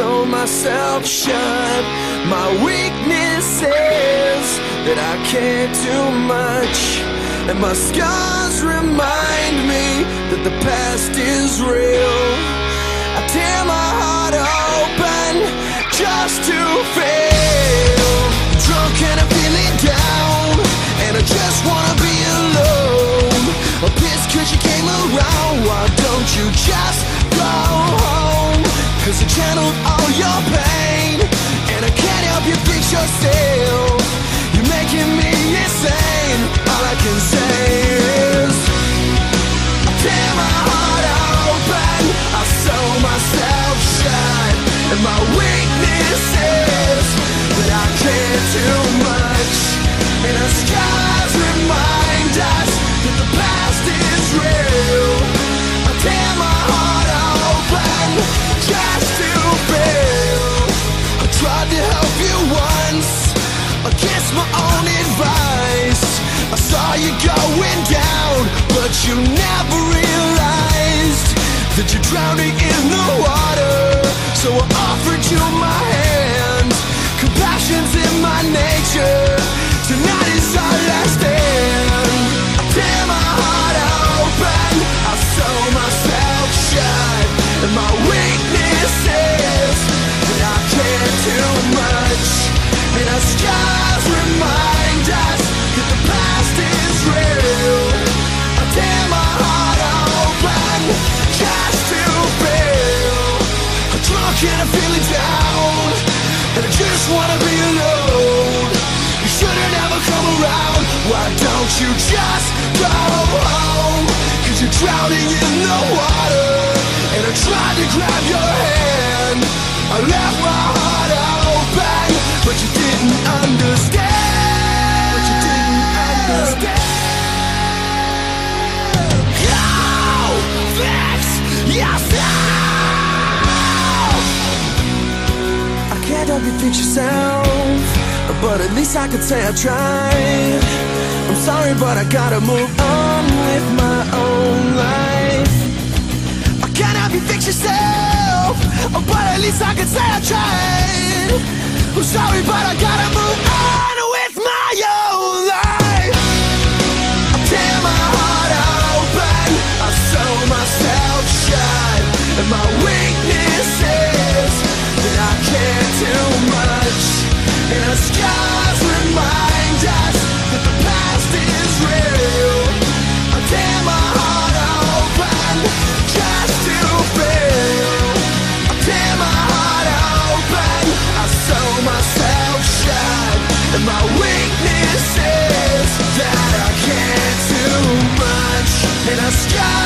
sew myself shut. My weakness is that I can't do much. And my scars remind me that the past is real. I tear my heart open just to fail. Drunk and my weakness is that I can't do much, and remind us that the past is real. I tear my heart open just to feel. I tried to help you once against my own advice. I saw you going down, but you never realized that you're drowning in the water. So I offered you my hand. Compassion's in my nature. Tonight is our last stand. I tear my heart open. I sew myself shut. And my weakness wanna be alone. You shouldn't ever come around. Why don't you just go home? Cause you're drowning in the water. And I tried to grab your hand. I left my Help you fix yourself, but at least I could say I tried. I'm sorry, but I gotta move on with my own life. I can't help you fix yourself, but at least I can say I tried. I'm sorry, but I gotta move on sky